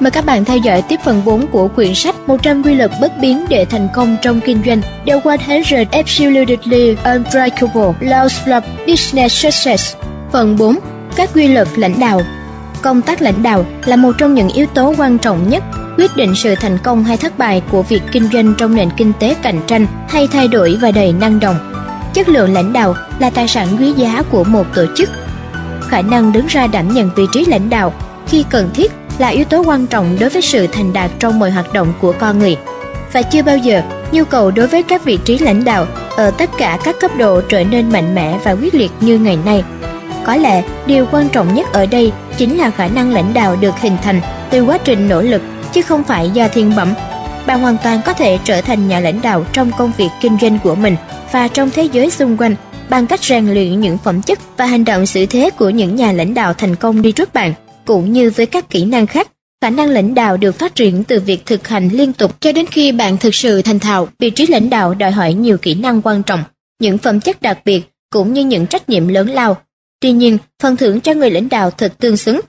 Mời các bạn theo dõi tiếp phần 4 của quyển sách 100 quy luật bất biến để thành công trong kinh doanh. The 100 Absolutely Unbreakable Laws of Business Success. Phần 4. Các quy luật lãnh đạo. Công tác lãnh đạo là một trong những yếu tố quan trọng nhất quyết định sự thành công hay thất bại của việc kinh doanh trong nền kinh tế cạnh tranh hay thay đổi và đầy năng động. Chất lượng lãnh đạo là tài sản quý giá của một tổ chức. Khả năng đứng ra đảm nhận vị trí lãnh đạo khi cần thiết là yếu tố quan trọng đối với sự thành đạt trong mọi hoạt động của con người. Và chưa bao giờ, nhu cầu đối với các vị trí lãnh đạo ở tất cả các cấp độ trở nên mạnh mẽ và quyết liệt như ngày nay. Có lẽ, điều quan trọng nhất ở đây chính là khả năng lãnh đạo được hình thành từ quá trình nỗ lực, chứ không phải do thiên bẩm. Bạn hoàn toàn có thể trở thành nhà lãnh đạo trong công việc kinh doanh của mình và trong thế giới xung quanh bằng cách rèn luyện những phẩm chất và hành động xử thế của những nhà lãnh đạo thành công đi trước bạn cũng như với các kỹ năng khác, khả năng lãnh đạo được phát triển từ việc thực hành liên tục cho đến khi bạn thực sự thành thạo. Vị trí lãnh đạo đòi hỏi nhiều kỹ năng quan trọng, những phẩm chất đặc biệt cũng như những trách nhiệm lớn lao. Tuy nhiên, phần thưởng cho người lãnh đạo thật tương xứng.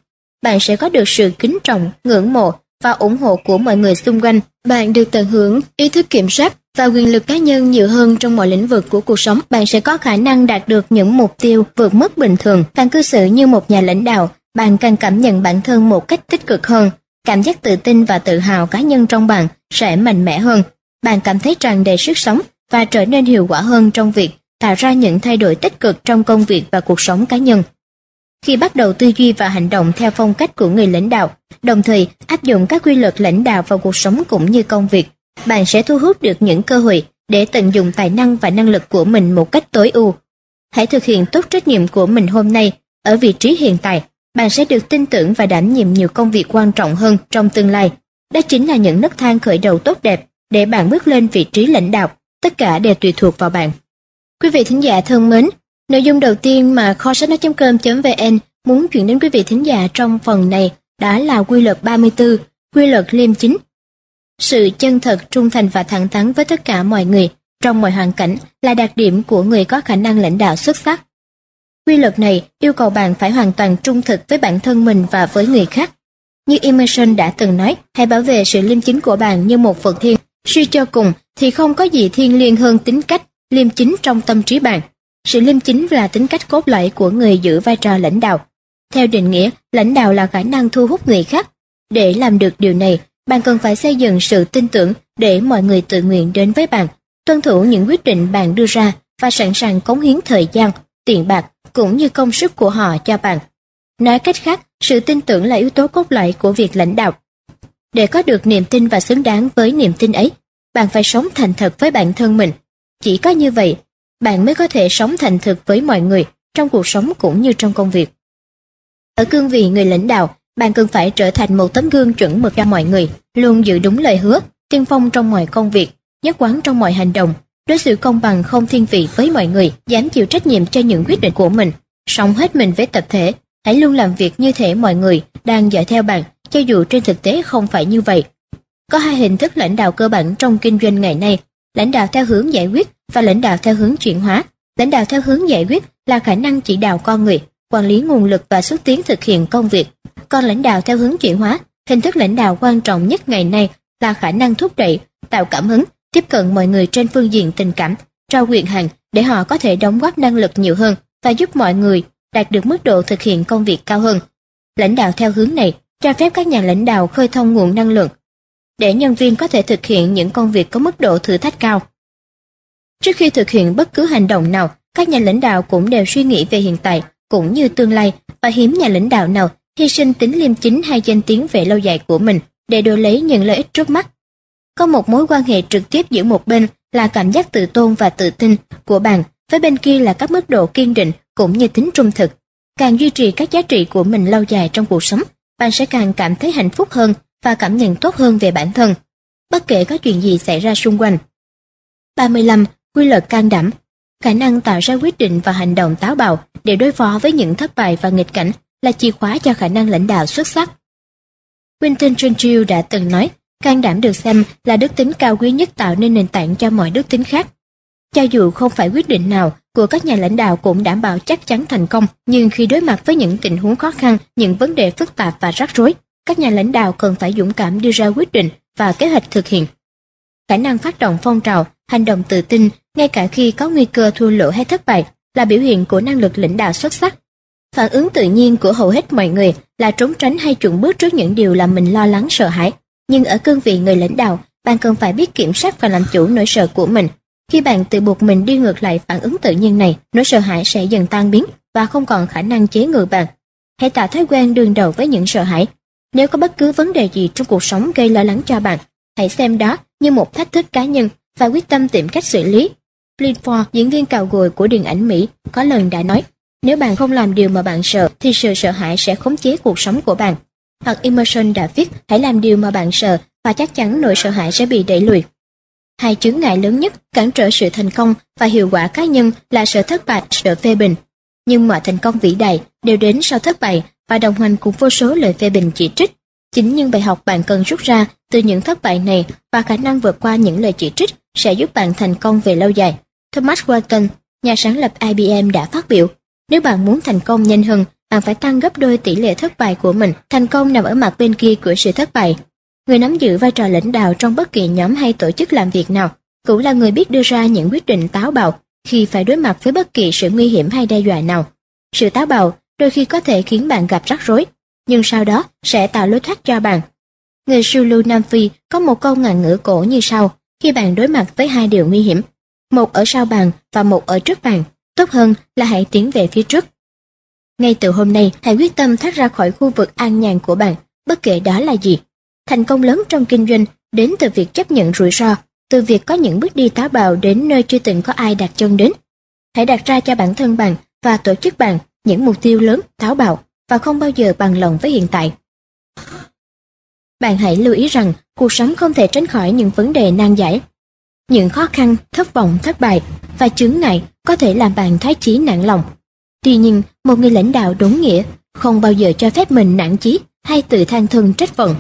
Bạn sẽ có được sự kính trọng, ngưỡng mộ và ủng hộ của mọi người xung quanh. Bạn được tận hưởng ý thức kiểm soát và quyền lực cá nhân nhiều hơn trong mọi lĩnh vực của cuộc sống. Bạn sẽ có khả năng đạt được những mục tiêu vượt mức bình thường. Bạn cư xử như một nhà lãnh đạo bạn càng cảm nhận bản thân một cách tích cực hơn, cảm giác tự tin và tự hào cá nhân trong bạn sẽ mạnh mẽ hơn. Bạn cảm thấy tràn đầy sức sống và trở nên hiệu quả hơn trong việc tạo ra những thay đổi tích cực trong công việc và cuộc sống cá nhân. Khi bắt đầu tư duy và hành động theo phong cách của người lãnh đạo, đồng thời áp dụng các quy luật lãnh đạo vào cuộc sống cũng như công việc, bạn sẽ thu hút được những cơ hội để tận dụng tài năng và năng lực của mình một cách tối ưu. Hãy thực hiện tốt trách nhiệm của mình hôm nay ở vị trí hiện tại bạn sẽ được tin tưởng và đảm nhiệm nhiều công việc quan trọng hơn trong tương lai. Đó chính là những nấc thang khởi đầu tốt đẹp để bạn bước lên vị trí lãnh đạo. Tất cả đều tùy thuộc vào bạn. Quý vị thính giả thân mến, nội dung đầu tiên mà kho sách nói.com.vn muốn chuyển đến quý vị thính giả trong phần này đã là quy luật 34, quy luật liêm chính. Sự chân thật, trung thành và thẳng thắn với tất cả mọi người trong mọi hoàn cảnh là đặc điểm của người có khả năng lãnh đạo xuất sắc. Quy luật này yêu cầu bạn phải hoàn toàn trung thực với bản thân mình và với người khác. Như Emerson đã từng nói, hãy bảo vệ sự liêm chính của bạn như một vật thiêng. Suy cho cùng thì không có gì thiêng liêng hơn tính cách liêm chính trong tâm trí bạn. Sự liêm chính là tính cách cốt lõi của người giữ vai trò lãnh đạo. Theo định nghĩa, lãnh đạo là khả năng thu hút người khác. Để làm được điều này, bạn cần phải xây dựng sự tin tưởng để mọi người tự nguyện đến với bạn, tuân thủ những quyết định bạn đưa ra và sẵn sàng cống hiến thời gian, tiền bạc cũng như công sức của họ cho bạn. Nói cách khác, sự tin tưởng là yếu tố cốt lõi của việc lãnh đạo. Để có được niềm tin và xứng đáng với niềm tin ấy, bạn phải sống thành thật với bản thân mình. Chỉ có như vậy, bạn mới có thể sống thành thực với mọi người trong cuộc sống cũng như trong công việc. Ở cương vị người lãnh đạo, bạn cần phải trở thành một tấm gương chuẩn mực cho mọi người, luôn giữ đúng lời hứa, tiên phong trong mọi công việc, nhất quán trong mọi hành động, đối xử công bằng không thiên vị với mọi người, dám chịu trách nhiệm cho những quyết định của mình, sống hết mình với tập thể, hãy luôn làm việc như thể mọi người đang dõi theo bạn, cho dù trên thực tế không phải như vậy. Có hai hình thức lãnh đạo cơ bản trong kinh doanh ngày nay, lãnh đạo theo hướng giải quyết và lãnh đạo theo hướng chuyển hóa. Lãnh đạo theo hướng giải quyết là khả năng chỉ đạo con người, quản lý nguồn lực và xúc tiến thực hiện công việc. Còn lãnh đạo theo hướng chuyển hóa, hình thức lãnh đạo quan trọng nhất ngày nay là khả năng thúc đẩy, tạo cảm hứng tiếp cận mọi người trên phương diện tình cảm, trao quyền hạn để họ có thể đóng góp năng lực nhiều hơn và giúp mọi người đạt được mức độ thực hiện công việc cao hơn. Lãnh đạo theo hướng này cho phép các nhà lãnh đạo khơi thông nguồn năng lượng để nhân viên có thể thực hiện những công việc có mức độ thử thách cao. Trước khi thực hiện bất cứ hành động nào, các nhà lãnh đạo cũng đều suy nghĩ về hiện tại cũng như tương lai và hiếm nhà lãnh đạo nào hy sinh tính liêm chính hay danh tiếng về lâu dài của mình để đổi lấy những lợi ích trước mắt có một mối quan hệ trực tiếp giữa một bên là cảm giác tự tôn và tự tin của bạn, với bên kia là các mức độ kiên định cũng như tính trung thực. Càng duy trì các giá trị của mình lâu dài trong cuộc sống, bạn sẽ càng cảm thấy hạnh phúc hơn và cảm nhận tốt hơn về bản thân, bất kể có chuyện gì xảy ra xung quanh. 35. Quy luật can đảm Khả năng tạo ra quyết định và hành động táo bạo để đối phó với những thất bại và nghịch cảnh là chìa khóa cho khả năng lãnh đạo xuất sắc. Winston Churchill đã từng nói, Can đảm được xem là đức tính cao quý nhất tạo nên nền tảng cho mọi đức tính khác. Cho dù không phải quyết định nào của các nhà lãnh đạo cũng đảm bảo chắc chắn thành công, nhưng khi đối mặt với những tình huống khó khăn, những vấn đề phức tạp và rắc rối, các nhà lãnh đạo cần phải dũng cảm đưa ra quyết định và kế hoạch thực hiện. Khả năng phát động phong trào, hành động tự tin ngay cả khi có nguy cơ thua lỗ hay thất bại là biểu hiện của năng lực lãnh đạo xuất sắc. Phản ứng tự nhiên của hầu hết mọi người là trốn tránh hay chuẩn bước trước những điều làm mình lo lắng sợ hãi. Nhưng ở cương vị người lãnh đạo, bạn cần phải biết kiểm soát và làm chủ nỗi sợ của mình. Khi bạn tự buộc mình đi ngược lại phản ứng tự nhiên này, nỗi sợ hãi sẽ dần tan biến và không còn khả năng chế ngự bạn. Hãy tạo thói quen đương đầu với những sợ hãi. Nếu có bất cứ vấn đề gì trong cuộc sống gây lo lắng cho bạn, hãy xem đó như một thách thức cá nhân và quyết tâm tìm cách xử lý. Ford, diễn viên cào gùi của điện ảnh Mỹ, có lần đã nói, nếu bạn không làm điều mà bạn sợ, thì sự sợ hãi sẽ khống chế cuộc sống của bạn. Hoặc Emerson đã viết, hãy làm điều mà bạn sợ, và chắc chắn nỗi sợ hãi sẽ bị đẩy lùi. Hai chướng ngại lớn nhất cản trở sự thành công và hiệu quả cá nhân là sợ thất bại, sợ phê bình. Nhưng mọi thành công vĩ đại đều đến sau thất bại và đồng hành cùng vô số lời phê bình chỉ trích. Chính những bài học bạn cần rút ra từ những thất bại này và khả năng vượt qua những lời chỉ trích sẽ giúp bạn thành công về lâu dài. Thomas Walton, nhà sáng lập IBM đã phát biểu, nếu bạn muốn thành công nhanh hơn, bạn phải tăng gấp đôi tỷ lệ thất bại của mình. Thành công nằm ở mặt bên kia của sự thất bại. Người nắm giữ vai trò lãnh đạo trong bất kỳ nhóm hay tổ chức làm việc nào, cũng là người biết đưa ra những quyết định táo bạo khi phải đối mặt với bất kỳ sự nguy hiểm hay đe dọa nào. Sự táo bạo đôi khi có thể khiến bạn gặp rắc rối, nhưng sau đó sẽ tạo lối thoát cho bạn. Người Sulu Nam Phi có một câu ngạn ngữ cổ như sau, khi bạn đối mặt với hai điều nguy hiểm, một ở sau bàn và một ở trước bàn, tốt hơn là hãy tiến về phía trước. Ngay từ hôm nay, hãy quyết tâm thoát ra khỏi khu vực an nhàn của bạn, bất kể đó là gì. Thành công lớn trong kinh doanh đến từ việc chấp nhận rủi ro, từ việc có những bước đi táo bạo đến nơi chưa từng có ai đặt chân đến. Hãy đặt ra cho bản thân bạn và tổ chức bạn những mục tiêu lớn, táo bạo và không bao giờ bằng lòng với hiện tại. Bạn hãy lưu ý rằng cuộc sống không thể tránh khỏi những vấn đề nan giải. Những khó khăn, thất vọng, thất bại và chướng ngại có thể làm bạn thái chí nản lòng. Tuy nhiên, một người lãnh đạo đúng nghĩa không bao giờ cho phép mình nản chí hay tự than thân trách phận.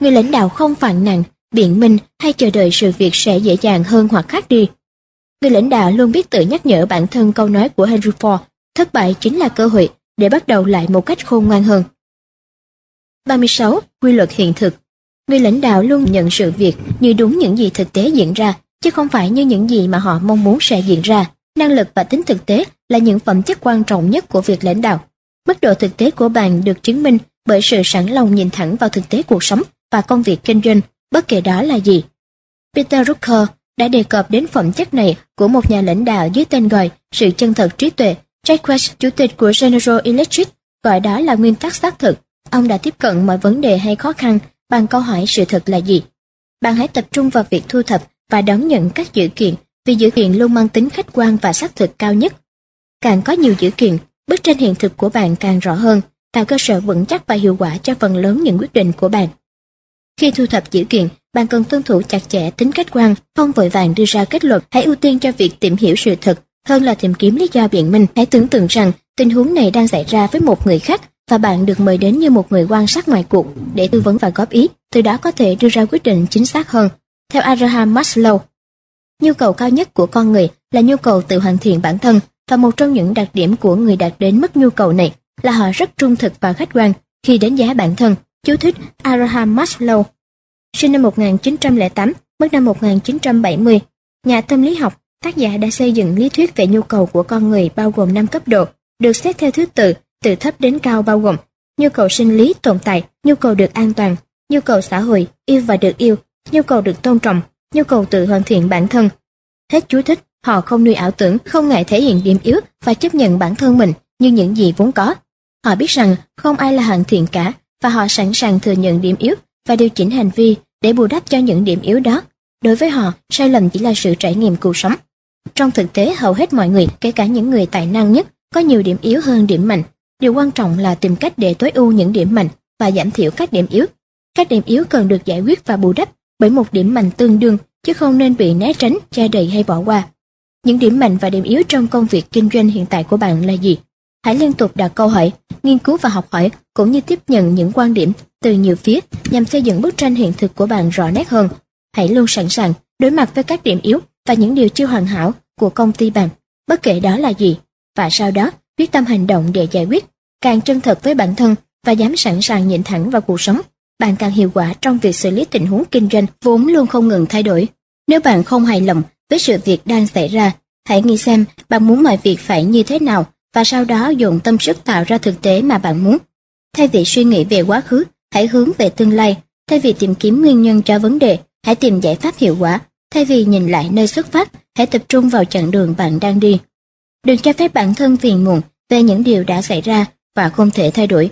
Người lãnh đạo không phàn nàn, biện minh hay chờ đợi sự việc sẽ dễ dàng hơn hoặc khác đi. Người lãnh đạo luôn biết tự nhắc nhở bản thân câu nói của Henry Ford, thất bại chính là cơ hội để bắt đầu lại một cách khôn ngoan hơn. 36. Quy luật hiện thực Người lãnh đạo luôn nhận sự việc như đúng những gì thực tế diễn ra, chứ không phải như những gì mà họ mong muốn sẽ diễn ra. Năng lực và tính thực tế là những phẩm chất quan trọng nhất của việc lãnh đạo. Mức độ thực tế của bạn được chứng minh bởi sự sẵn lòng nhìn thẳng vào thực tế cuộc sống và công việc kinh doanh, bất kể đó là gì. Peter Drucker đã đề cập đến phẩm chất này của một nhà lãnh đạo dưới tên gọi sự chân thật trí tuệ. Jack Welch, chủ tịch của General Electric, gọi đó là nguyên tắc xác thực. Ông đã tiếp cận mọi vấn đề hay khó khăn bằng câu hỏi sự thật là gì. Bạn hãy tập trung vào việc thu thập và đón nhận các dữ kiện vì dữ kiện luôn mang tính khách quan và xác thực cao nhất. Càng có nhiều dữ kiện, bức tranh hiện thực của bạn càng rõ hơn, tạo cơ sở vững chắc và hiệu quả cho phần lớn những quyết định của bạn. Khi thu thập dữ kiện, bạn cần tuân thủ chặt chẽ tính khách quan, không vội vàng đưa ra kết luận, hãy ưu tiên cho việc tìm hiểu sự thật hơn là tìm kiếm lý do biện minh. Hãy tưởng tượng rằng tình huống này đang xảy ra với một người khác và bạn được mời đến như một người quan sát ngoài cuộc để tư vấn và góp ý, từ đó có thể đưa ra quyết định chính xác hơn. Theo Abraham Maslow, nhu cầu cao nhất của con người là nhu cầu tự hoàn thiện bản thân và một trong những đặc điểm của người đạt đến mức nhu cầu này là họ rất trung thực và khách quan khi đánh giá bản thân. Chú thích Abraham Maslow sinh năm 1908, mất năm 1970, nhà tâm lý học, tác giả đã xây dựng lý thuyết về nhu cầu của con người bao gồm 5 cấp độ, được xét theo thứ tự từ thấp đến cao bao gồm nhu cầu sinh lý tồn tại, nhu cầu được an toàn, nhu cầu xã hội, yêu và được yêu, nhu cầu được tôn trọng, nhu cầu tự hoàn thiện bản thân. Hết chú thích, họ không nuôi ảo tưởng, không ngại thể hiện điểm yếu và chấp nhận bản thân mình như những gì vốn có. Họ biết rằng không ai là hoàn thiện cả và họ sẵn sàng thừa nhận điểm yếu và điều chỉnh hành vi để bù đắp cho những điểm yếu đó. Đối với họ, sai lầm chỉ là sự trải nghiệm cuộc sống. Trong thực tế, hầu hết mọi người, kể cả những người tài năng nhất, có nhiều điểm yếu hơn điểm mạnh. Điều quan trọng là tìm cách để tối ưu những điểm mạnh và giảm thiểu các điểm yếu. Các điểm yếu cần được giải quyết và bù đắp bởi một điểm mạnh tương đương, chứ không nên bị né tránh, che đậy hay bỏ qua. Những điểm mạnh và điểm yếu trong công việc kinh doanh hiện tại của bạn là gì? Hãy liên tục đặt câu hỏi, nghiên cứu và học hỏi cũng như tiếp nhận những quan điểm từ nhiều phía nhằm xây dựng bức tranh hiện thực của bạn rõ nét hơn. Hãy luôn sẵn sàng đối mặt với các điểm yếu và những điều chưa hoàn hảo của công ty bạn, bất kể đó là gì, và sau đó quyết tâm hành động để giải quyết. Càng chân thật với bản thân, và dám sẵn sàng nhìn thẳng vào cuộc sống, bạn càng hiệu quả trong việc xử lý tình huống kinh doanh vốn luôn không ngừng thay đổi. Nếu bạn không hài lòng với sự việc đang xảy ra, hãy nghĩ xem bạn muốn mọi việc phải như thế nào và sau đó dùng tâm sức tạo ra thực tế mà bạn muốn. Thay vì suy nghĩ về quá khứ, hãy hướng về tương lai. Thay vì tìm kiếm nguyên nhân cho vấn đề, hãy tìm giải pháp hiệu quả. Thay vì nhìn lại nơi xuất phát, hãy tập trung vào chặng đường bạn đang đi. Đừng cho phép bản thân phiền muộn về những điều đã xảy ra và không thể thay đổi.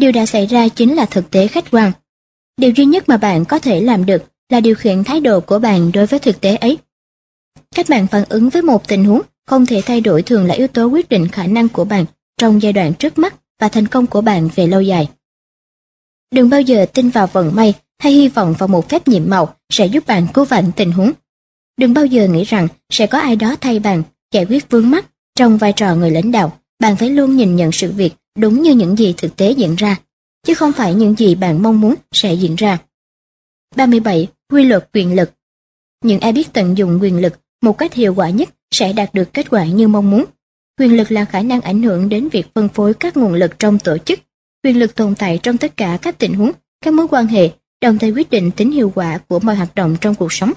Điều đã xảy ra chính là thực tế khách quan. Điều duy nhất mà bạn có thể làm được là điều khiển thái độ của bạn đối với thực tế ấy. Cách bạn phản ứng với một tình huống không thể thay đổi thường là yếu tố quyết định khả năng của bạn trong giai đoạn trước mắt và thành công của bạn về lâu dài. Đừng bao giờ tin vào vận may hay hy vọng vào một phép nhiệm màu sẽ giúp bạn cứu vãn tình huống. Đừng bao giờ nghĩ rằng sẽ có ai đó thay bạn, giải quyết vướng mắc trong vai trò người lãnh đạo. Bạn phải luôn nhìn nhận sự việc đúng như những gì thực tế diễn ra, chứ không phải những gì bạn mong muốn sẽ diễn ra. 37. Quy luật quyền lực Những ai biết tận dụng quyền lực một cách hiệu quả nhất sẽ đạt được kết quả như mong muốn. Quyền lực là khả năng ảnh hưởng đến việc phân phối các nguồn lực trong tổ chức. Quyền lực tồn tại trong tất cả các tình huống, các mối quan hệ, đồng thời quyết định tính hiệu quả của mọi hoạt động trong cuộc sống.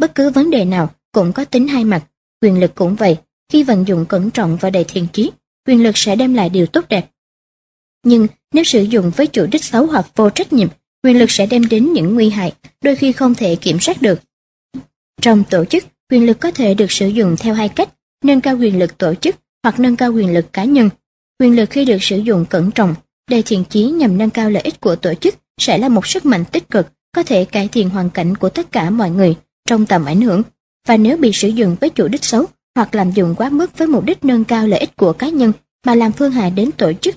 Bất cứ vấn đề nào cũng có tính hai mặt, quyền lực cũng vậy. Khi vận dụng cẩn trọng và đầy thiện trí, quyền lực sẽ đem lại điều tốt đẹp. Nhưng nếu sử dụng với chủ đích xấu hoặc vô trách nhiệm, quyền lực sẽ đem đến những nguy hại, đôi khi không thể kiểm soát được. Trong tổ chức, quyền lực có thể được sử dụng theo hai cách, nâng cao quyền lực tổ chức hoặc nâng cao quyền lực cá nhân. Quyền lực khi được sử dụng cẩn trọng, đầy thiện chí nhằm nâng cao lợi ích của tổ chức sẽ là một sức mạnh tích cực, có thể cải thiện hoàn cảnh của tất cả mọi người trong tầm ảnh hưởng. Và nếu bị sử dụng với chủ đích xấu hoặc làm dụng quá mức với mục đích nâng cao lợi ích của cá nhân mà làm phương hại đến tổ chức,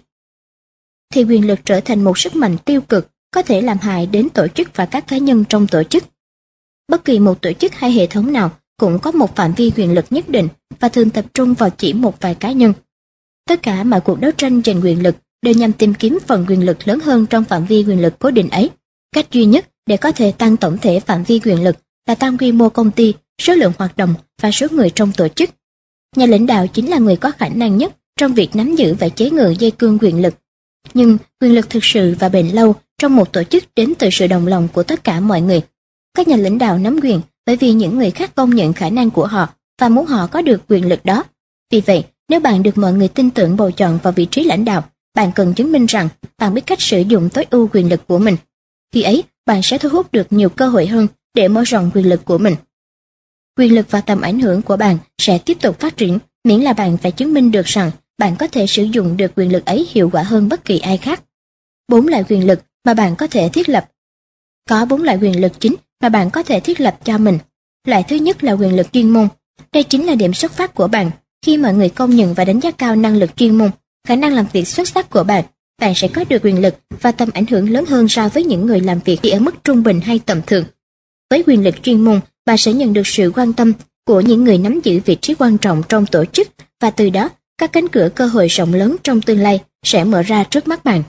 thì quyền lực trở thành một sức mạnh tiêu cực có thể làm hại đến tổ chức và các cá nhân trong tổ chức. Bất kỳ một tổ chức hay hệ thống nào cũng có một phạm vi quyền lực nhất định và thường tập trung vào chỉ một vài cá nhân. Tất cả mọi cuộc đấu tranh giành quyền lực đều nhằm tìm kiếm phần quyền lực lớn hơn trong phạm vi quyền lực cố định ấy. Cách duy nhất để có thể tăng tổng thể phạm vi quyền lực là tăng quy mô công ty, số lượng hoạt động và số người trong tổ chức. Nhà lãnh đạo chính là người có khả năng nhất trong việc nắm giữ và chế ngự dây cương quyền lực. Nhưng quyền lực thực sự và bền lâu trong một tổ chức đến từ sự đồng lòng của tất cả mọi người. Các nhà lãnh đạo nắm quyền bởi vì những người khác công nhận khả năng của họ và muốn họ có được quyền lực đó. Vì vậy, nếu bạn được mọi người tin tưởng bầu chọn vào vị trí lãnh đạo, bạn cần chứng minh rằng bạn biết cách sử dụng tối ưu quyền lực của mình. Khi ấy, bạn sẽ thu hút được nhiều cơ hội hơn để mở rộng quyền lực của mình. Quyền lực và tầm ảnh hưởng của bạn sẽ tiếp tục phát triển miễn là bạn phải chứng minh được rằng bạn có thể sử dụng được quyền lực ấy hiệu quả hơn bất kỳ ai khác. Bốn loại quyền lực mà bạn có thể thiết lập. Có bốn loại quyền lực chính mà bạn có thể thiết lập cho mình. Loại thứ nhất là quyền lực chuyên môn. Đây chính là điểm xuất phát của bạn. Khi mọi người công nhận và đánh giá cao năng lực chuyên môn, khả năng làm việc xuất sắc của bạn, bạn sẽ có được quyền lực và tầm ảnh hưởng lớn hơn so với những người làm việc chỉ ở mức trung bình hay tầm thường. Với quyền lực chuyên môn, bà sẽ nhận được sự quan tâm của những người nắm giữ vị trí quan trọng trong tổ chức và từ đó các cánh cửa cơ hội rộng lớn trong tương lai sẽ mở ra trước mắt bạn.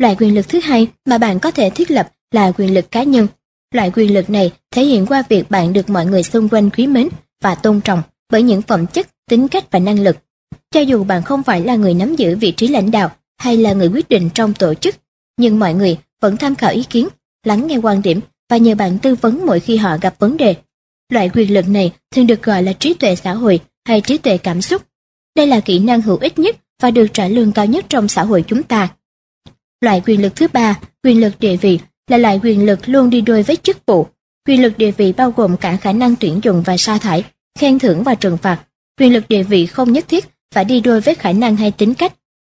Loại quyền lực thứ hai mà bạn có thể thiết lập là quyền lực cá nhân. Loại quyền lực này thể hiện qua việc bạn được mọi người xung quanh quý mến và tôn trọng bởi những phẩm chất, tính cách và năng lực. Cho dù bạn không phải là người nắm giữ vị trí lãnh đạo hay là người quyết định trong tổ chức, nhưng mọi người vẫn tham khảo ý kiến, lắng nghe quan điểm và nhờ bạn tư vấn mỗi khi họ gặp vấn đề. Loại quyền lực này thường được gọi là trí tuệ xã hội hay trí tuệ cảm xúc. Đây là kỹ năng hữu ích nhất và được trả lương cao nhất trong xã hội chúng ta. Loại quyền lực thứ ba, quyền lực địa vị, là loại quyền lực luôn đi đôi với chức vụ. Quyền lực địa vị bao gồm cả khả năng tuyển dụng và sa thải, khen thưởng và trừng phạt. Quyền lực địa vị không nhất thiết phải đi đôi với khả năng hay tính cách.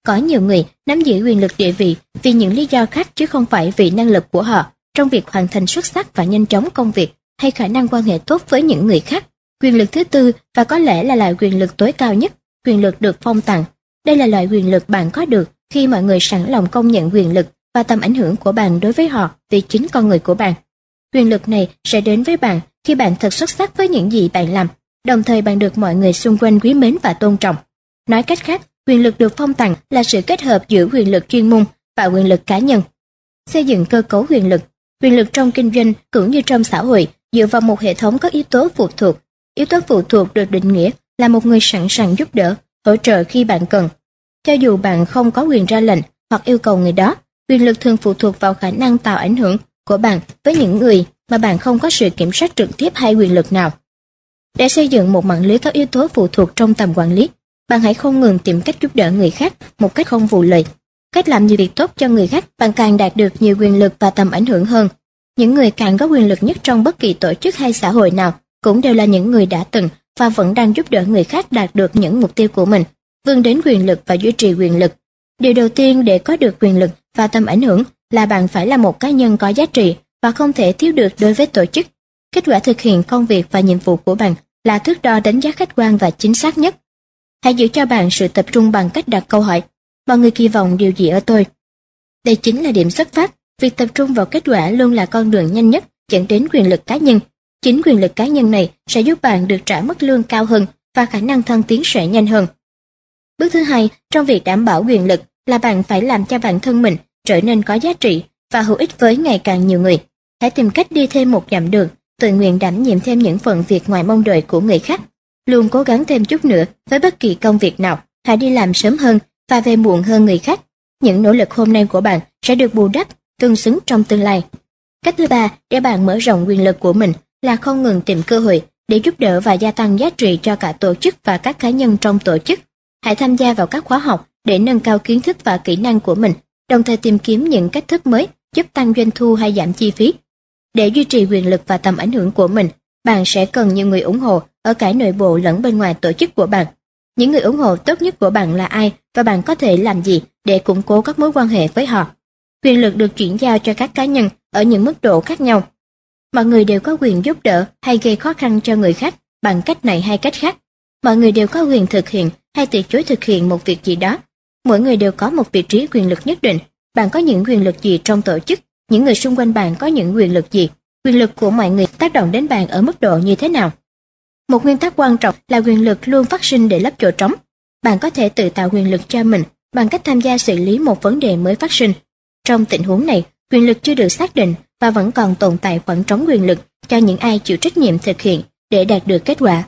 Có nhiều người nắm giữ quyền lực địa vị vì những lý do khác chứ không phải vì năng lực của họ trong việc hoàn thành xuất sắc và nhanh chóng công việc hay khả năng quan hệ tốt với những người khác. Quyền lực thứ tư và có lẽ là loại quyền lực tối cao nhất, quyền lực được phong tặng. Đây là loại quyền lực bạn có được khi mọi người sẵn lòng công nhận quyền lực và tầm ảnh hưởng của bạn đối với họ vì chính con người của bạn. Quyền lực này sẽ đến với bạn khi bạn thật xuất sắc với những gì bạn làm, đồng thời bạn được mọi người xung quanh quý mến và tôn trọng. Nói cách khác, quyền lực được phong tặng là sự kết hợp giữa quyền lực chuyên môn và quyền lực cá nhân. Xây dựng cơ cấu quyền lực Quyền lực trong kinh doanh cũng như trong xã hội dựa vào một hệ thống có yếu tố phụ thuộc. Yếu tố phụ thuộc được định nghĩa là một người sẵn sàng giúp đỡ, hỗ trợ khi bạn cần. Cho dù bạn không có quyền ra lệnh, hoặc yêu cầu người đó. Quyền lực thường phụ thuộc vào khả năng tạo ảnh hưởng của bạn với những người mà bạn không có sự kiểm soát trực tiếp hay quyền lực nào. Để xây dựng một mạng lưới các yếu tố phụ thuộc trong tầm quản lý, bạn hãy không ngừng tìm cách giúp đỡ người khác một cách không vụ lợi. Cách làm nhiều việc tốt cho người khác, bạn càng đạt được nhiều quyền lực và tầm ảnh hưởng hơn. Những người càng có quyền lực nhất trong bất kỳ tổ chức hay xã hội nào cũng đều là những người đã từng và vẫn đang giúp đỡ người khác đạt được những mục tiêu của mình, vươn đến quyền lực và duy trì quyền lực. Điều đầu tiên để có được quyền lực và tầm ảnh hưởng là bạn phải là một cá nhân có giá trị và không thể thiếu được đối với tổ chức. Kết quả thực hiện công việc và nhiệm vụ của bạn là thước đo đánh giá khách quan và chính xác nhất. Hãy giữ cho bạn sự tập trung bằng cách đặt câu hỏi, mọi người kỳ vọng điều gì ở tôi? Đây chính là điểm xuất phát, việc tập trung vào kết quả luôn là con đường nhanh nhất dẫn đến quyền lực cá nhân. Chính quyền lực cá nhân này sẽ giúp bạn được trả mức lương cao hơn và khả năng thăng tiến sẽ nhanh hơn. Bước thứ hai trong việc đảm bảo quyền lực là bạn phải làm cho bản thân mình trở nên có giá trị và hữu ích với ngày càng nhiều người. Hãy tìm cách đi thêm một dặm đường, tự nguyện đảm nhiệm thêm những phần việc ngoài mong đợi của người khác. Luôn cố gắng thêm chút nữa với bất kỳ công việc nào, hãy đi làm sớm hơn và về muộn hơn người khác. Những nỗ lực hôm nay của bạn sẽ được bù đắp, tương xứng trong tương lai. Cách thứ ba để bạn mở rộng quyền lực của mình là không ngừng tìm cơ hội để giúp đỡ và gia tăng giá trị cho cả tổ chức và các cá nhân trong tổ chức. Hãy tham gia vào các khóa học để nâng cao kiến thức và kỹ năng của mình, đồng thời tìm kiếm những cách thức mới giúp tăng doanh thu hay giảm chi phí. Để duy trì quyền lực và tầm ảnh hưởng của mình, bạn sẽ cần nhiều người ủng hộ ở cả nội bộ lẫn bên ngoài tổ chức của bạn. Những người ủng hộ tốt nhất của bạn là ai và bạn có thể làm gì để củng cố các mối quan hệ với họ. Quyền lực được chuyển giao cho các cá nhân ở những mức độ khác nhau. Mọi người đều có quyền giúp đỡ hay gây khó khăn cho người khác bằng cách này hay cách khác. Mọi người đều có quyền thực hiện hay từ chối thực hiện một việc gì đó. Mỗi người đều có một vị trí quyền lực nhất định. Bạn có những quyền lực gì trong tổ chức, những người xung quanh bạn có những quyền lực gì, quyền lực của mọi người tác động đến bạn ở mức độ như thế nào. Một nguyên tắc quan trọng là quyền lực luôn phát sinh để lấp chỗ trống. Bạn có thể tự tạo quyền lực cho mình bằng cách tham gia xử lý một vấn đề mới phát sinh. Trong tình huống này, quyền lực chưa được xác định và vẫn còn tồn tại khoảng trống quyền lực cho những ai chịu trách nhiệm thực hiện để đạt được kết quả.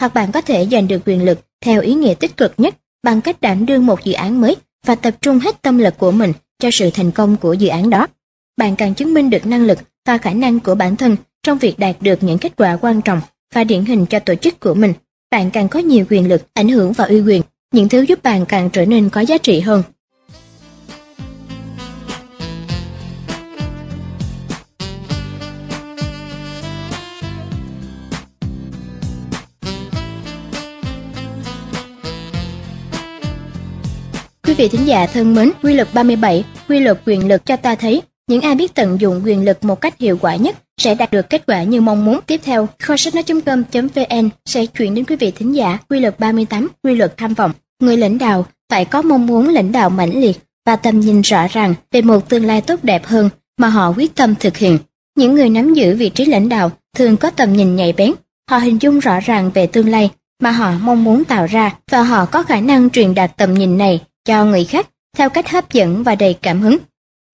Hoặc bạn có thể giành được quyền lực theo ý nghĩa tích cực nhất bằng cách đảm đương một dự án mới và tập trung hết tâm lực của mình cho sự thành công của dự án đó. Bạn càng chứng minh được năng lực và khả năng của bản thân trong việc đạt được những kết quả quan trọng và điển hình cho tổ chức của mình. Bạn càng có nhiều quyền lực, ảnh hưởng và uy quyền, những thứ giúp bạn càng trở nên có giá trị hơn. Quý vị thính giả thân mến, quy luật 37, quy luật quyền lực cho ta thấy, những ai biết tận dụng quyền lực một cách hiệu quả nhất sẽ đạt được kết quả như mong muốn. Tiếp theo, kho sách nói.com.vn sẽ chuyển đến quý vị thính giả quy luật 38, quy luật tham vọng. Người lãnh đạo phải có mong muốn lãnh đạo mãnh liệt và tầm nhìn rõ ràng về một tương lai tốt đẹp hơn mà họ quyết tâm thực hiện. Những người nắm giữ vị trí lãnh đạo thường có tầm nhìn nhạy bén, họ hình dung rõ ràng về tương lai mà họ mong muốn tạo ra và họ có khả năng truyền đạt tầm nhìn này cho người khác theo cách hấp dẫn và đầy cảm hứng.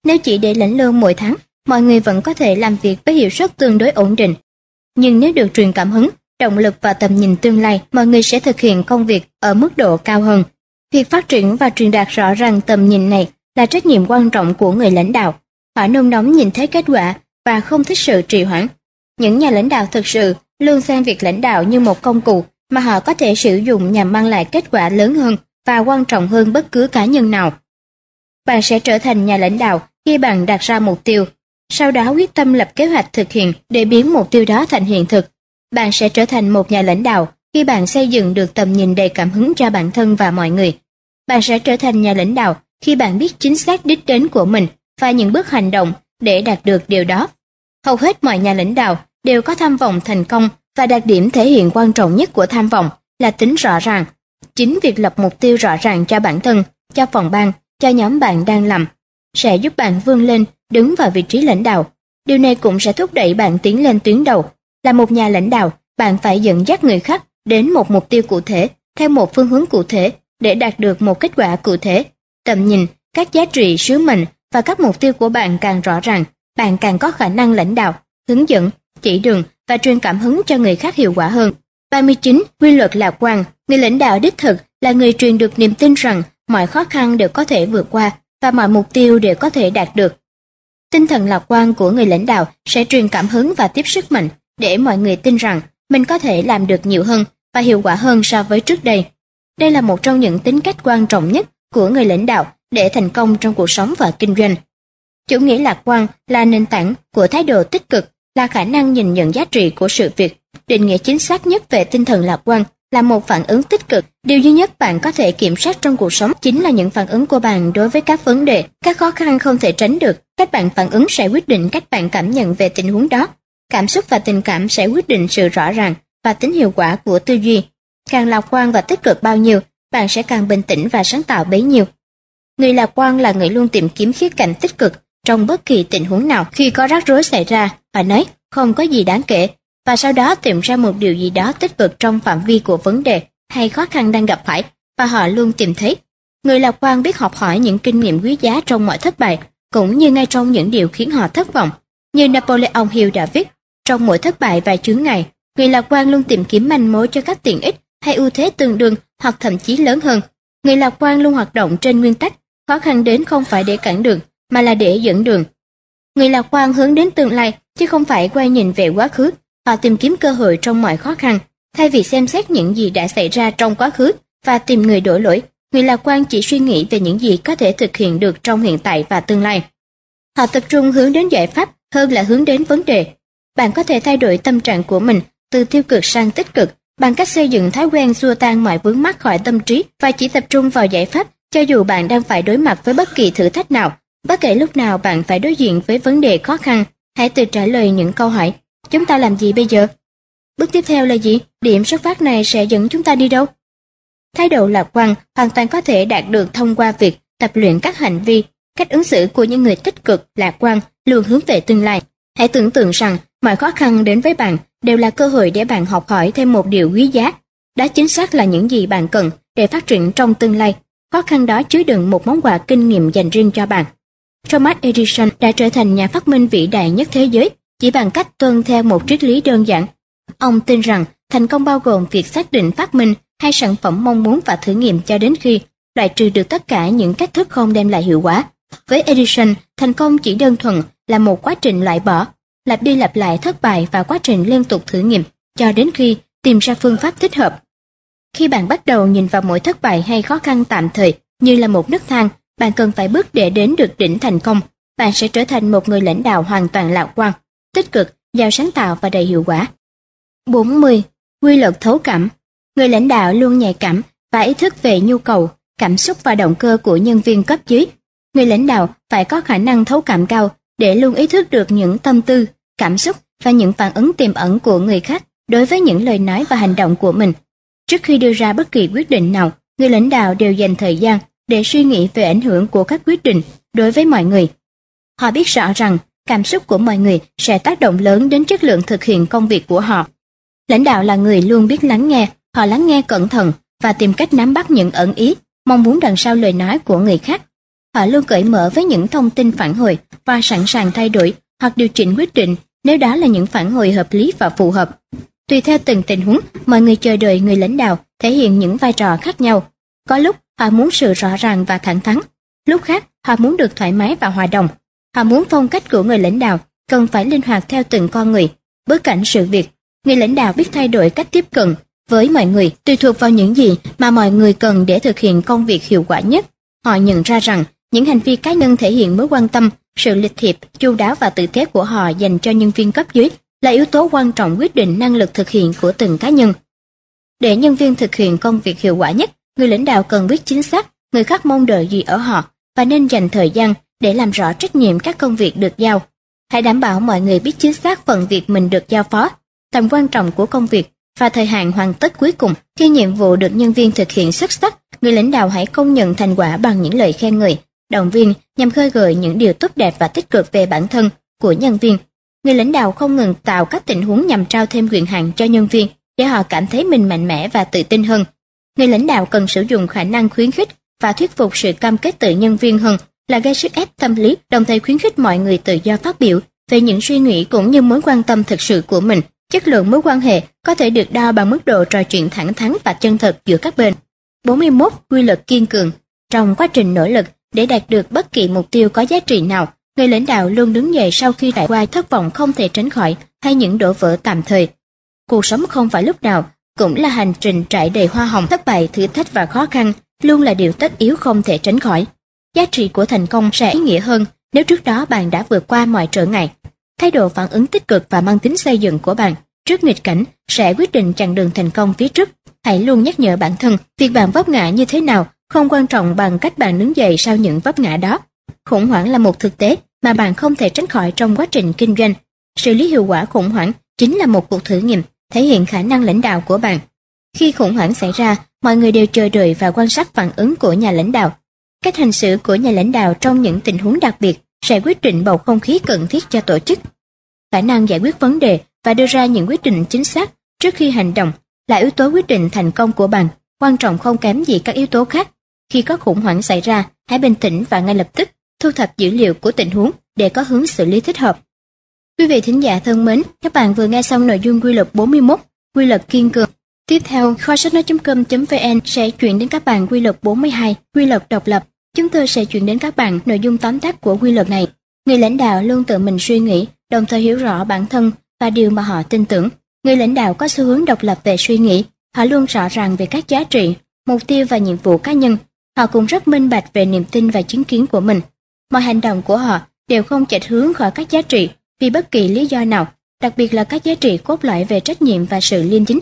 Nếu chỉ để lãnh lương mỗi tháng, mọi người vẫn có thể làm việc với hiệu suất tương đối ổn định. Nhưng nếu được truyền cảm hứng, động lực và tầm nhìn tương lai, mọi người sẽ thực hiện công việc ở mức độ cao hơn. Việc phát triển và truyền đạt rõ ràng tầm nhìn này là trách nhiệm quan trọng của người lãnh đạo. Họ nôn nóng nhìn thấy kết quả và không thích sự trì hoãn. Những nhà lãnh đạo thực sự luôn xem việc lãnh đạo như một công cụ mà họ có thể sử dụng nhằm mang lại kết quả lớn hơn và quan trọng hơn bất cứ cá nhân nào. Bạn sẽ trở thành nhà lãnh đạo khi bạn đặt ra mục tiêu, sau đó quyết tâm lập kế hoạch thực hiện để biến mục tiêu đó thành hiện thực. Bạn sẽ trở thành một nhà lãnh đạo khi bạn xây dựng được tầm nhìn đầy cảm hứng cho bản thân và mọi người. Bạn sẽ trở thành nhà lãnh đạo khi bạn biết chính xác đích đến của mình và những bước hành động để đạt được điều đó. Hầu hết mọi nhà lãnh đạo đều có tham vọng thành công và đặc điểm thể hiện quan trọng nhất của tham vọng là tính rõ ràng. Chính việc lập mục tiêu rõ ràng cho bản thân, cho phòng ban, cho nhóm bạn đang làm sẽ giúp bạn vươn lên, đứng vào vị trí lãnh đạo. Điều này cũng sẽ thúc đẩy bạn tiến lên tuyến đầu. Là một nhà lãnh đạo, bạn phải dẫn dắt người khác đến một mục tiêu cụ thể, theo một phương hướng cụ thể để đạt được một kết quả cụ thể. Tầm nhìn, các giá trị sứ mệnh và các mục tiêu của bạn càng rõ ràng, bạn càng có khả năng lãnh đạo, hướng dẫn, chỉ đường và truyền cảm hứng cho người khác hiệu quả hơn. 39. Quy luật lạc quan Người lãnh đạo đích thực là người truyền được niềm tin rằng mọi khó khăn đều có thể vượt qua và mọi mục tiêu đều có thể đạt được. Tinh thần lạc quan của người lãnh đạo sẽ truyền cảm hứng và tiếp sức mạnh để mọi người tin rằng mình có thể làm được nhiều hơn và hiệu quả hơn so với trước đây. Đây là một trong những tính cách quan trọng nhất của người lãnh đạo để thành công trong cuộc sống và kinh doanh. Chủ nghĩa lạc quan là nền tảng của thái độ tích cực, là khả năng nhìn nhận giá trị của sự việc. Định nghĩa chính xác nhất về tinh thần lạc quan là một phản ứng tích cực. Điều duy nhất bạn có thể kiểm soát trong cuộc sống chính là những phản ứng của bạn đối với các vấn đề, các khó khăn không thể tránh được. Cách bạn phản ứng sẽ quyết định cách bạn cảm nhận về tình huống đó. Cảm xúc và tình cảm sẽ quyết định sự rõ ràng và tính hiệu quả của tư duy. Càng lạc quan và tích cực bao nhiêu, bạn sẽ càng bình tĩnh và sáng tạo bấy nhiêu. Người lạc quan là người luôn tìm kiếm khía cạnh tích cực trong bất kỳ tình huống nào khi có rắc rối xảy ra và nói không có gì đáng kể và sau đó tìm ra một điều gì đó tích cực trong phạm vi của vấn đề hay khó khăn đang gặp phải và họ luôn tìm thấy. Người lạc quan biết học hỏi những kinh nghiệm quý giá trong mọi thất bại cũng như ngay trong những điều khiến họ thất vọng. Như Napoleon Hill đã viết, trong mỗi thất bại và chướng ngại, người lạc quan luôn tìm kiếm manh mối cho các tiện ích hay ưu thế tương đương hoặc thậm chí lớn hơn. Người lạc quan luôn hoạt động trên nguyên tắc, khó khăn đến không phải để cản đường, mà là để dẫn đường. Người lạc quan hướng đến tương lai, chứ không phải quay nhìn về quá khứ, họ tìm kiếm cơ hội trong mọi khó khăn, thay vì xem xét những gì đã xảy ra trong quá khứ và tìm người đổ lỗi. Người lạc quan chỉ suy nghĩ về những gì có thể thực hiện được trong hiện tại và tương lai. Họ tập trung hướng đến giải pháp hơn là hướng đến vấn đề. Bạn có thể thay đổi tâm trạng của mình từ tiêu cực sang tích cực bằng cách xây dựng thói quen xua tan mọi vướng mắc khỏi tâm trí và chỉ tập trung vào giải pháp cho dù bạn đang phải đối mặt với bất kỳ thử thách nào. Bất kể lúc nào bạn phải đối diện với vấn đề khó khăn, hãy tự trả lời những câu hỏi. Chúng ta làm gì bây giờ? Bước tiếp theo là gì? Điểm xuất phát này sẽ dẫn chúng ta đi đâu? Thái độ lạc quan hoàn toàn có thể đạt được thông qua việc tập luyện các hành vi, cách ứng xử của những người tích cực, lạc quan, luôn hướng về tương lai. Hãy tưởng tượng rằng mọi khó khăn đến với bạn đều là cơ hội để bạn học hỏi thêm một điều quý giá. Đó chính xác là những gì bạn cần để phát triển trong tương lai. Khó khăn đó chứa đựng một món quà kinh nghiệm dành riêng cho bạn. Thomas Edison đã trở thành nhà phát minh vĩ đại nhất thế giới chỉ bằng cách tuân theo một triết lý đơn giản. Ông tin rằng thành công bao gồm việc xác định phát minh hay sản phẩm mong muốn và thử nghiệm cho đến khi loại trừ được tất cả những cách thức không đem lại hiệu quả. Với Edison, thành công chỉ đơn thuần là một quá trình loại bỏ, lặp đi lặp lại thất bại và quá trình liên tục thử nghiệm cho đến khi tìm ra phương pháp thích hợp. Khi bạn bắt đầu nhìn vào mỗi thất bại hay khó khăn tạm thời như là một nấc thang, bạn cần phải bước để đến được đỉnh thành công. Bạn sẽ trở thành một người lãnh đạo hoàn toàn lạc quan, tích cực, giàu sáng tạo và đầy hiệu quả. 40. Quy luật thấu cảm Người lãnh đạo luôn nhạy cảm và ý thức về nhu cầu, cảm xúc và động cơ của nhân viên cấp dưới. Người lãnh đạo phải có khả năng thấu cảm cao để luôn ý thức được những tâm tư, cảm xúc và những phản ứng tiềm ẩn của người khác đối với những lời nói và hành động của mình. Trước khi đưa ra bất kỳ quyết định nào, người lãnh đạo đều dành thời gian để suy nghĩ về ảnh hưởng của các quyết định đối với mọi người. Họ biết rõ rằng cảm xúc của mọi người sẽ tác động lớn đến chất lượng thực hiện công việc của họ. Lãnh đạo là người luôn biết lắng nghe, họ lắng nghe cẩn thận và tìm cách nắm bắt những ẩn ý, mong muốn đằng sau lời nói của người khác. Họ luôn cởi mở với những thông tin phản hồi và sẵn sàng thay đổi hoặc điều chỉnh quyết định nếu đó là những phản hồi hợp lý và phù hợp. Tùy theo từng tình huống, mọi người chờ đợi người lãnh đạo thể hiện những vai trò khác nhau. Có lúc họ muốn sự rõ ràng và thẳng thắn, lúc khác họ muốn được thoải mái và hòa đồng. Họ muốn phong cách của người lãnh đạo cần phải linh hoạt theo từng con người, bối cảnh sự việc. Người lãnh đạo biết thay đổi cách tiếp cận với mọi người tùy thuộc vào những gì mà mọi người cần để thực hiện công việc hiệu quả nhất. Họ nhận ra rằng những hành vi cá nhân thể hiện mối quan tâm, sự lịch thiệp, chu đáo và tự tế của họ dành cho nhân viên cấp dưới là yếu tố quan trọng quyết định năng lực thực hiện của từng cá nhân. Để nhân viên thực hiện công việc hiệu quả nhất, người lãnh đạo cần biết chính xác người khác mong đợi gì ở họ và nên dành thời gian để làm rõ trách nhiệm các công việc được giao. Hãy đảm bảo mọi người biết chính xác phần việc mình được giao phó, tầm quan trọng của công việc và thời hạn hoàn tất cuối cùng. Khi nhiệm vụ được nhân viên thực hiện xuất sắc, người lãnh đạo hãy công nhận thành quả bằng những lời khen ngợi, động viên nhằm khơi gợi những điều tốt đẹp và tích cực về bản thân của nhân viên. Người lãnh đạo không ngừng tạo các tình huống nhằm trao thêm quyền hạn cho nhân viên để họ cảm thấy mình mạnh mẽ và tự tin hơn. Người lãnh đạo cần sử dụng khả năng khuyến khích và thuyết phục sự cam kết từ nhân viên hơn là gây sức ép tâm lý, đồng thời khuyến khích mọi người tự do phát biểu về những suy nghĩ cũng như mối quan tâm thực sự của mình. Chất lượng mối quan hệ có thể được đo bằng mức độ trò chuyện thẳng thắn và chân thật giữa các bên. 41. Quy luật kiên cường Trong quá trình nỗ lực, để đạt được bất kỳ mục tiêu có giá trị nào, người lãnh đạo luôn đứng dậy sau khi trải qua thất vọng không thể tránh khỏi hay những đổ vỡ tạm thời. Cuộc sống không phải lúc nào cũng là hành trình trải đầy hoa hồng, thất bại, thử thách và khó khăn, luôn là điều tất yếu không thể tránh khỏi. Giá trị của thành công sẽ ý nghĩa hơn nếu trước đó bạn đã vượt qua mọi trở ngại. Thái độ phản ứng tích cực và mang tính xây dựng của bạn trước nghịch cảnh sẽ quyết định chặng đường thành công phía trước. Hãy luôn nhắc nhở bản thân, việc bạn vấp ngã như thế nào không quan trọng bằng cách bạn đứng dậy sau những vấp ngã đó. Khủng hoảng là một thực tế mà bạn không thể tránh khỏi trong quá trình kinh doanh. Xử lý hiệu quả khủng hoảng chính là một cuộc thử nghiệm thể hiện khả năng lãnh đạo của bạn. Khi khủng hoảng xảy ra, mọi người đều chờ đợi và quan sát phản ứng của nhà lãnh đạo. Cách hành xử của nhà lãnh đạo trong những tình huống đặc biệt sẽ quyết định bầu không khí cần thiết cho tổ chức. Khả năng giải quyết vấn đề và đưa ra những quyết định chính xác trước khi hành động là yếu tố quyết định thành công của bạn, quan trọng không kém gì các yếu tố khác. Khi có khủng hoảng xảy ra, hãy bình tĩnh và ngay lập tức thu thập dữ liệu của tình huống để có hướng xử lý thích hợp. Quý vị thính giả thân mến, các bạn vừa nghe xong nội dung quy luật 41, quy luật kiên cường. Tiếp theo, kho sách nói.com.vn sẽ chuyển đến các bạn quy luật 42, quy luật độc lập. Chúng tôi sẽ chuyển đến các bạn nội dung tóm tắt của quy luật này. Người lãnh đạo luôn tự mình suy nghĩ, đồng thời hiểu rõ bản thân và điều mà họ tin tưởng. Người lãnh đạo có xu hướng độc lập về suy nghĩ, họ luôn rõ ràng về các giá trị, mục tiêu và nhiệm vụ cá nhân. Họ cũng rất minh bạch về niềm tin và chứng kiến của mình. Mọi hành động của họ đều không chệch hướng khỏi các giá trị vì bất kỳ lý do nào, đặc biệt là các giá trị cốt lõi về trách nhiệm và sự liêm chính.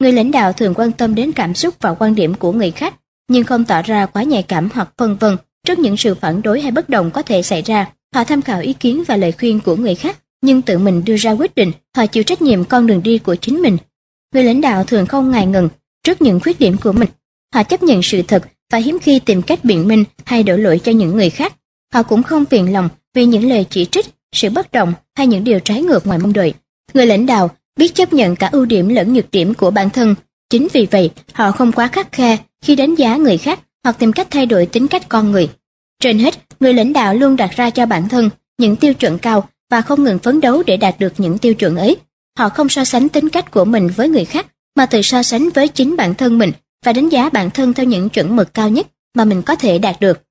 Người lãnh đạo thường quan tâm đến cảm xúc và quan điểm của người khác, nhưng không tỏ ra quá nhạy cảm hoặc phân vân trước những sự phản đối hay bất đồng có thể xảy ra. Họ tham khảo ý kiến và lời khuyên của người khác, nhưng tự mình đưa ra quyết định, họ chịu trách nhiệm con đường đi của chính mình. Người lãnh đạo thường không ngại ngần trước những khuyết điểm của mình. Họ chấp nhận sự thật và hiếm khi tìm cách biện minh hay đổ lỗi cho những người khác. Họ cũng không phiền lòng vì những lời chỉ trích sự bất đồng hay những điều trái ngược ngoài mong đợi. Người lãnh đạo biết chấp nhận cả ưu điểm lẫn nhược điểm của bản thân, chính vì vậy họ không quá khắc khe khi đánh giá người khác hoặc tìm cách thay đổi tính cách con người. Trên hết, người lãnh đạo luôn đặt ra cho bản thân những tiêu chuẩn cao và không ngừng phấn đấu để đạt được những tiêu chuẩn ấy. Họ không so sánh tính cách của mình với người khác, mà tự so sánh với chính bản thân mình và đánh giá bản thân theo những chuẩn mực cao nhất mà mình có thể đạt được.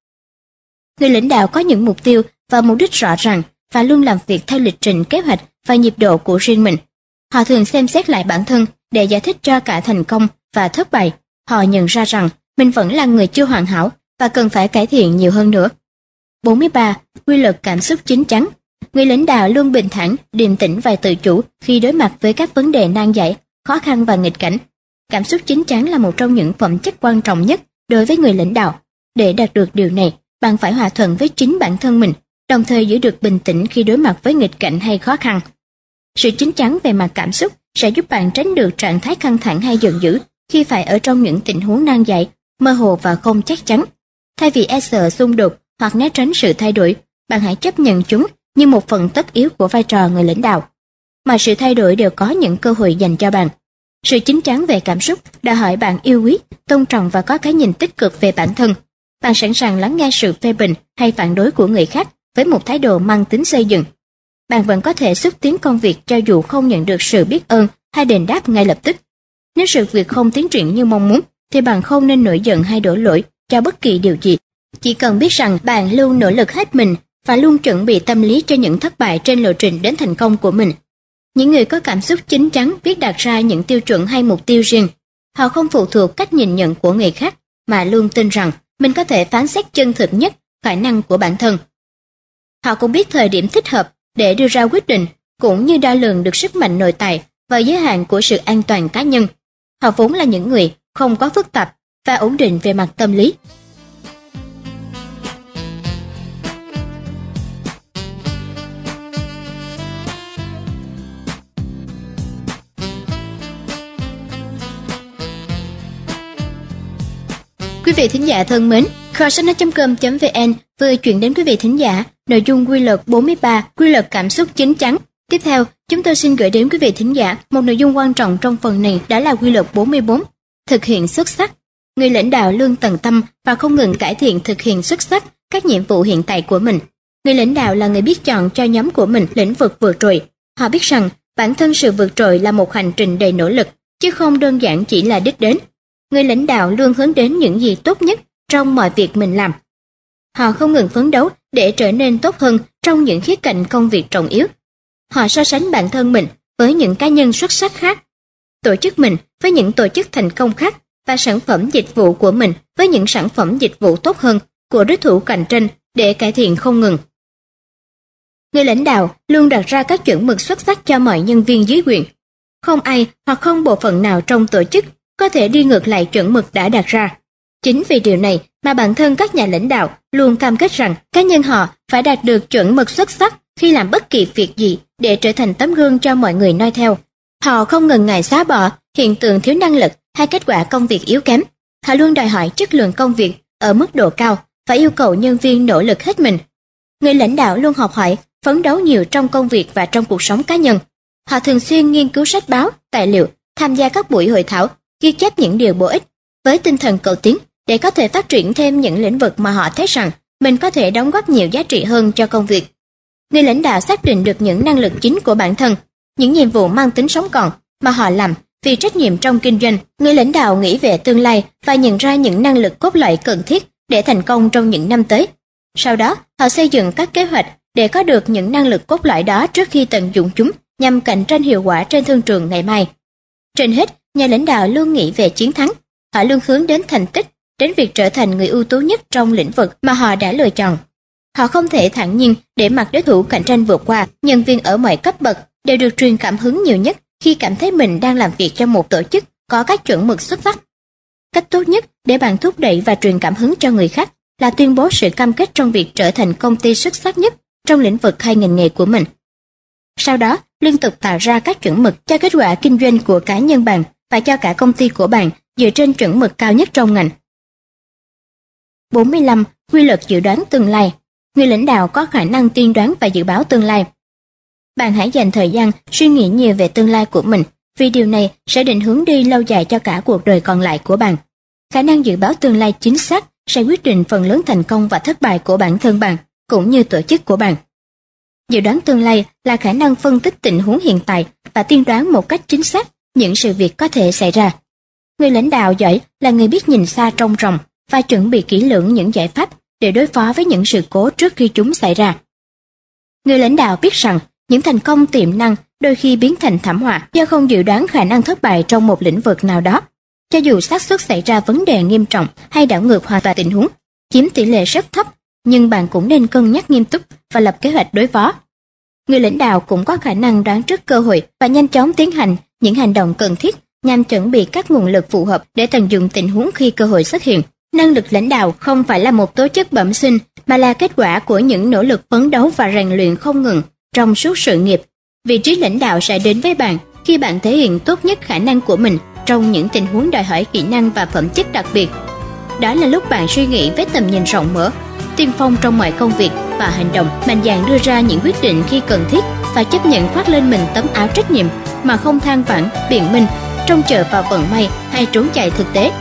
Người lãnh đạo có những mục tiêu và mục đích rõ ràng và luôn làm việc theo lịch trình kế hoạch và nhịp độ của riêng mình. Họ thường xem xét lại bản thân để giải thích cho cả thành công và thất bại. Họ nhận ra rằng mình vẫn là người chưa hoàn hảo và cần phải cải thiện nhiều hơn nữa. 43. Quy luật cảm xúc chính chắn Người lãnh đạo luôn bình thản, điềm tĩnh và tự chủ khi đối mặt với các vấn đề nan giải, khó khăn và nghịch cảnh. Cảm xúc chính chắn là một trong những phẩm chất quan trọng nhất đối với người lãnh đạo. Để đạt được điều này, bạn phải hòa thuận với chính bản thân mình đồng thời giữ được bình tĩnh khi đối mặt với nghịch cảnh hay khó khăn. Sự chín chắn về mặt cảm xúc sẽ giúp bạn tránh được trạng thái căng thẳng hay giận dữ khi phải ở trong những tình huống nan giải, mơ hồ và không chắc chắn. Thay vì e sợ xung đột hoặc né tránh sự thay đổi, bạn hãy chấp nhận chúng như một phần tất yếu của vai trò người lãnh đạo. Mà sự thay đổi đều có những cơ hội dành cho bạn. Sự chín chắn về cảm xúc đòi hỏi bạn yêu quý, tôn trọng và có cái nhìn tích cực về bản thân. Bạn sẵn sàng lắng nghe sự phê bình hay phản đối của người khác với một thái độ mang tính xây dựng. Bạn vẫn có thể xúc tiến công việc cho dù không nhận được sự biết ơn hay đền đáp ngay lập tức. Nếu sự việc không tiến triển như mong muốn, thì bạn không nên nổi giận hay đổ lỗi cho bất kỳ điều gì. Chỉ cần biết rằng bạn luôn nỗ lực hết mình và luôn chuẩn bị tâm lý cho những thất bại trên lộ trình đến thành công của mình. Những người có cảm xúc chín chắn biết đặt ra những tiêu chuẩn hay mục tiêu riêng. Họ không phụ thuộc cách nhìn nhận của người khác, mà luôn tin rằng mình có thể phán xét chân thực nhất khả năng của bản thân. Họ cũng biết thời điểm thích hợp để đưa ra quyết định, cũng như đo lường được sức mạnh nội tại và giới hạn của sự an toàn cá nhân. Họ vốn là những người không có phức tạp và ổn định về mặt tâm lý. Quý vị thính giả thân mến, kho sách nói.com.vn vừa chuyển đến quý vị thính giả nội dung quy luật 43, quy luật cảm xúc chính chắn. Tiếp theo, chúng tôi xin gửi đến quý vị thính giả một nội dung quan trọng trong phần này đã là quy luật 44, thực hiện xuất sắc. Người lãnh đạo luôn tận tâm và không ngừng cải thiện thực hiện xuất sắc các nhiệm vụ hiện tại của mình. Người lãnh đạo là người biết chọn cho nhóm của mình lĩnh vực vượt trội. Họ biết rằng bản thân sự vượt trội là một hành trình đầy nỗ lực, chứ không đơn giản chỉ là đích đến. Người lãnh đạo luôn hướng đến những gì tốt nhất trong mọi việc mình làm. Họ không ngừng phấn đấu để trở nên tốt hơn trong những khía cạnh công việc trọng yếu. Họ so sánh bản thân mình với những cá nhân xuất sắc khác, tổ chức mình với những tổ chức thành công khác và sản phẩm dịch vụ của mình với những sản phẩm dịch vụ tốt hơn của đối thủ cạnh tranh để cải thiện không ngừng. Người lãnh đạo luôn đặt ra các chuẩn mực xuất sắc cho mọi nhân viên dưới quyền. Không ai hoặc không bộ phận nào trong tổ chức có thể đi ngược lại chuẩn mực đã đặt ra. Chính vì điều này mà bản thân các nhà lãnh đạo luôn cam kết rằng cá nhân họ phải đạt được chuẩn mực xuất sắc khi làm bất kỳ việc gì để trở thành tấm gương cho mọi người noi theo. Họ không ngần ngại xóa bỏ hiện tượng thiếu năng lực hay kết quả công việc yếu kém. Họ luôn đòi hỏi chất lượng công việc ở mức độ cao và yêu cầu nhân viên nỗ lực hết mình. Người lãnh đạo luôn học hỏi, phấn đấu nhiều trong công việc và trong cuộc sống cá nhân. Họ thường xuyên nghiên cứu sách báo, tài liệu, tham gia các buổi hội thảo, ghi chép những điều bổ ích với tinh thần cầu tiến để có thể phát triển thêm những lĩnh vực mà họ thấy rằng mình có thể đóng góp nhiều giá trị hơn cho công việc. Người lãnh đạo xác định được những năng lực chính của bản thân, những nhiệm vụ mang tính sống còn mà họ làm vì trách nhiệm trong kinh doanh. Người lãnh đạo nghĩ về tương lai và nhận ra những năng lực cốt lõi cần thiết để thành công trong những năm tới. Sau đó, họ xây dựng các kế hoạch để có được những năng lực cốt lõi đó trước khi tận dụng chúng nhằm cạnh tranh hiệu quả trên thương trường ngày mai. Trên hết, nhà lãnh đạo luôn nghĩ về chiến thắng. Họ luôn hướng đến thành tích, đến việc trở thành người ưu tú nhất trong lĩnh vực mà họ đã lựa chọn. Họ không thể thản nhiên để mặc đối thủ cạnh tranh vượt qua, nhân viên ở mọi cấp bậc đều được truyền cảm hứng nhiều nhất khi cảm thấy mình đang làm việc cho một tổ chức có các chuẩn mực xuất sắc. Cách tốt nhất để bạn thúc đẩy và truyền cảm hứng cho người khác là tuyên bố sự cam kết trong việc trở thành công ty xuất sắc nhất trong lĩnh vực hay ngành nghề của mình. Sau đó, liên tục tạo ra các chuẩn mực cho kết quả kinh doanh của cá nhân bạn và cho cả công ty của bạn dựa trên chuẩn mực cao nhất trong ngành. 45. Quy luật dự đoán tương lai Người lãnh đạo có khả năng tiên đoán và dự báo tương lai. Bạn hãy dành thời gian suy nghĩ nhiều về tương lai của mình, vì điều này sẽ định hướng đi lâu dài cho cả cuộc đời còn lại của bạn. Khả năng dự báo tương lai chính xác sẽ quyết định phần lớn thành công và thất bại của bản thân bạn, cũng như tổ chức của bạn. Dự đoán tương lai là khả năng phân tích tình huống hiện tại và tiên đoán một cách chính xác những sự việc có thể xảy ra. Người lãnh đạo giỏi là người biết nhìn xa trông rộng và chuẩn bị kỹ lưỡng những giải pháp để đối phó với những sự cố trước khi chúng xảy ra. Người lãnh đạo biết rằng những thành công tiềm năng đôi khi biến thành thảm họa do không dự đoán khả năng thất bại trong một lĩnh vực nào đó. Cho dù xác suất xảy ra vấn đề nghiêm trọng hay đảo ngược hoàn toàn tình huống, chiếm tỷ lệ rất thấp, nhưng bạn cũng nên cân nhắc nghiêm túc và lập kế hoạch đối phó. Người lãnh đạo cũng có khả năng đoán trước cơ hội và nhanh chóng tiến hành những hành động cần thiết nhằm chuẩn bị các nguồn lực phù hợp để tận dụng tình huống khi cơ hội xuất hiện. Năng lực lãnh đạo không phải là một tố chất bẩm sinh mà là kết quả của những nỗ lực phấn đấu và rèn luyện không ngừng trong suốt sự nghiệp. Vị trí lãnh đạo sẽ đến với bạn khi bạn thể hiện tốt nhất khả năng của mình trong những tình huống đòi hỏi kỹ năng và phẩm chất đặc biệt. Đó là lúc bạn suy nghĩ với tầm nhìn rộng mở, tiên phong trong mọi công việc và hành động, mạnh dạn đưa ra những quyết định khi cần thiết và chấp nhận khoác lên mình tấm áo trách nhiệm mà không than vãn, biện minh, trông chờ vào vận may hay trốn chạy thực tế.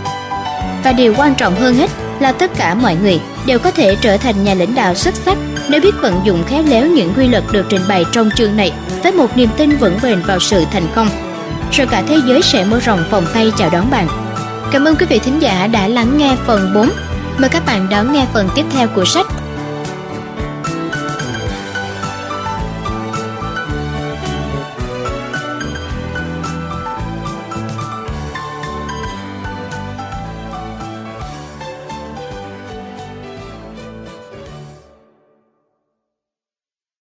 Và điều quan trọng hơn hết là tất cả mọi người đều có thể trở thành nhà lãnh đạo xuất sắc nếu biết vận dụng khéo léo những quy luật được trình bày trong chương này với một niềm tin vững bền vào sự thành công. Rồi cả thế giới sẽ mở rộng vòng tay chào đón bạn. Cảm ơn quý vị thính giả đã lắng nghe phần 4. Mời các bạn đón nghe phần tiếp theo của sách